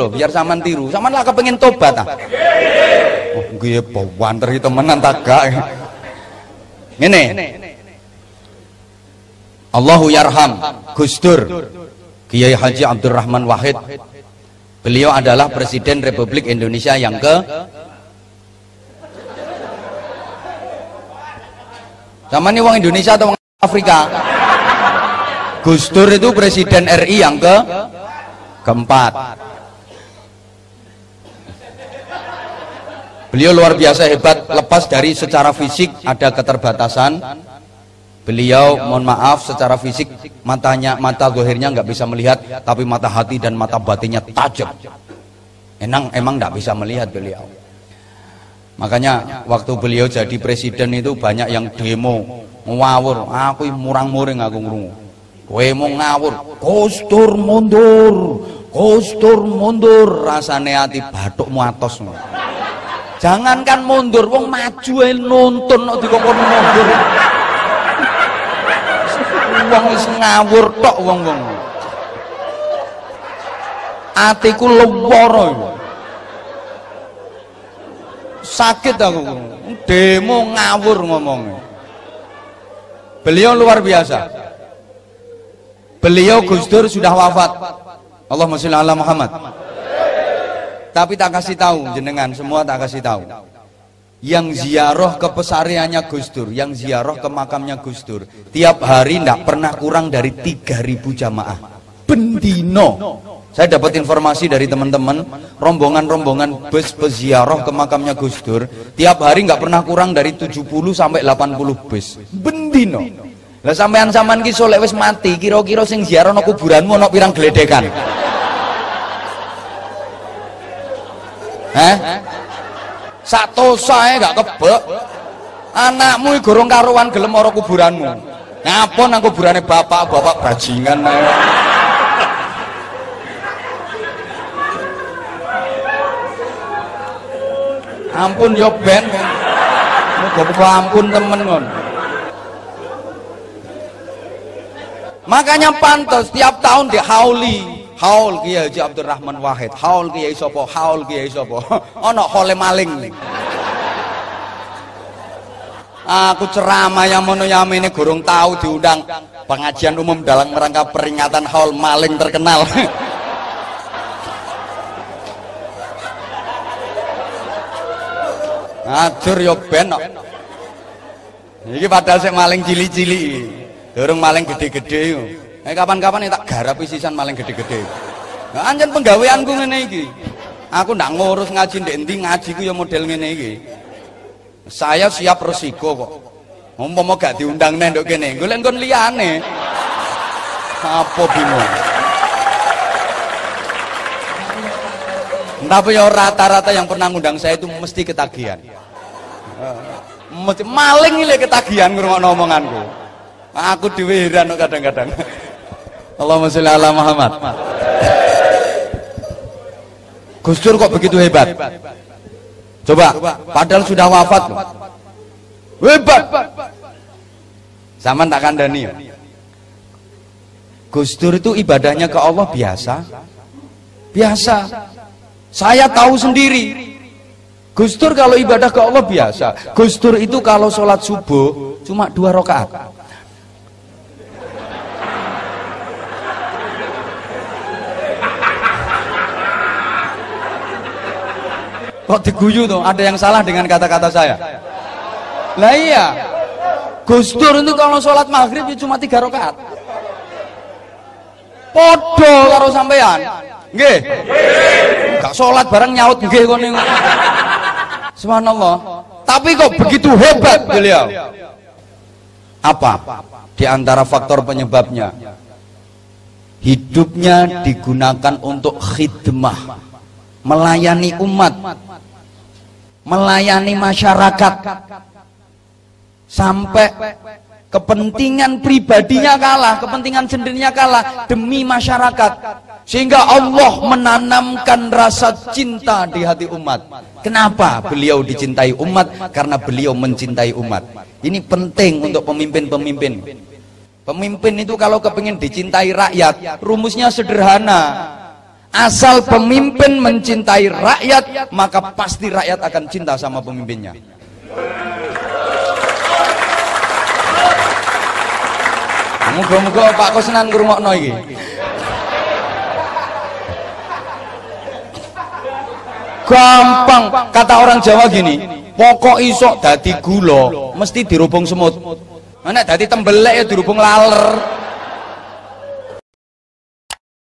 loh biar saman tiru. Saman lah kepengen tobat ah. Oh gue bawan dari temenan tak gak ini Allahu yarham Gusdur Kiai Haji Abdurrahman Wahid. Beliau adalah Presiden Republik Indonesia yang ke sama ini uang Indonesia atau Afrika? Gus Dur itu presiden RI yang ke keempat beliau luar biasa hebat lepas dari secara fisik ada keterbatasan. Beliau mohon maaf secara fisik matanya mata gohirnya nggak bisa melihat tapi mata hati dan mata batinnya tajam. Emang emang nggak bisa melihat beliau. Makanya waktu beliau jadi presiden itu banyak yang demo ngawur. Aku murang-muring aku ngrungu kowe mau ngawur. Kostur mundur kostur mundur. Rasane ati bathukmu atos jangankan mundur wong maju ae nuntun kok dikokon mundur. Wong wis ngawur tok wong-wong atiku lara sakit aku. Demo ngawur ngomongnya beliau luar biasa. Beliau Gus Dur sudah wafat. Allahumma sholli ala Muhammad. Tapi tak kasih tahu jenengan semua tak kasih tahu. Yang ziarah ke pesariannya Gus Dur, yang ziarah ke makamnya Gus Dur, tiap hari tidak pernah kurang dari 3000 jamaah. Bendino. Saya dapat informasi dari teman-teman, rombongan-rombongan bus peziarah ke makamnya Gus Dur, tiap hari nggak pernah kurang dari 70 sampai 80 bus. Bendino. Lah sampean-sampean ki solek wis mati, kira-kira sing ziarah nang kuburanmu ana pirang gledekan? Heh? Sak tosae gak kebek. Anakmu gorong karuan gelem ora kuburanmu. Ngapa nang kuburane bapak, bapak bajingan ae. Ampun yo ben. Muga ampun temen ngono. Makanya pantas tiap tahun di hauli haul Kiai Haji Abdurrahman Wahid, haul Kiai Sopo, haul Kiai Sopo. Ono hole maling. Aku ceramah yang mono ini gurung tahu diundang pengajian umum dalam rangka peringatan haul maling terkenal. Ngajur yo ben. Iki padahal sik maling cili-cili. Dorong maling gede-gede yo. Eh kapan-kapan tak garapi sisan maling gede-gede. Nah, anjen penggaweanku ngene iki. Aku ndak ngurus ngaji ndek endi ngajiku ya model ngene iki. Saya siap resiko kok. Umpama gak diundang nek nduk kene, golek nggon liyane. Apa bingung? Tapi ya rata-rata yang pernah ngundang saya itu mesti ketagihan. Mesti maling ile ketagihan ngrungokno omonganku. Aku dhewe heran kadang-kadang. Allahumma sholli ala Muhammad. Gus Dur kok begitu hebat? Coba, padahal sudah wafat. Hebat. Zaman tak kandani ya. Gus Dur itu ibadahnya ke Allah biasa. Biasa. Saya tahu sendiri. Gus Dur kalau ibadah ke Allah biasa. Gus Dur itu kalau sholat subuh cuma dua rakaat. Kok diguyu tuh? Ada yang salah dengan kata-kata saya? Lah iya. Gus Dur itu kalau sholat maghrib ya cuma tiga rakaat. Podo karo sampean. Nggih. Gak sholat bareng nyaut nggih kene. Subhanallah. Tapi kok begitu hebat beliau? Apa? Di antara faktor penyebabnya hidupnya digunakan untuk khidmah melayani umat melayani masyarakat sampai kepentingan pribadinya kalah, kepentingan sendirinya kalah demi masyarakat. Sehingga Allah menanamkan rasa cinta di hati umat. Kenapa beliau dicintai umat? Karena beliau mencintai umat. Ini penting untuk pemimpin-pemimpin. Pemimpin itu kalau kepingin dicintai rakyat, rumusnya sederhana. Asal pemimpin mencintai rakyat, maka pasti rakyat akan cinta sama pemimpinnya. Muga-muga Pak Kusnan ngrungokno iki. Gampang, kata orang Jawa gini, pokok isok dadi gula mesti dirubung semut. Nek dadi tembelek ya dirubung laler.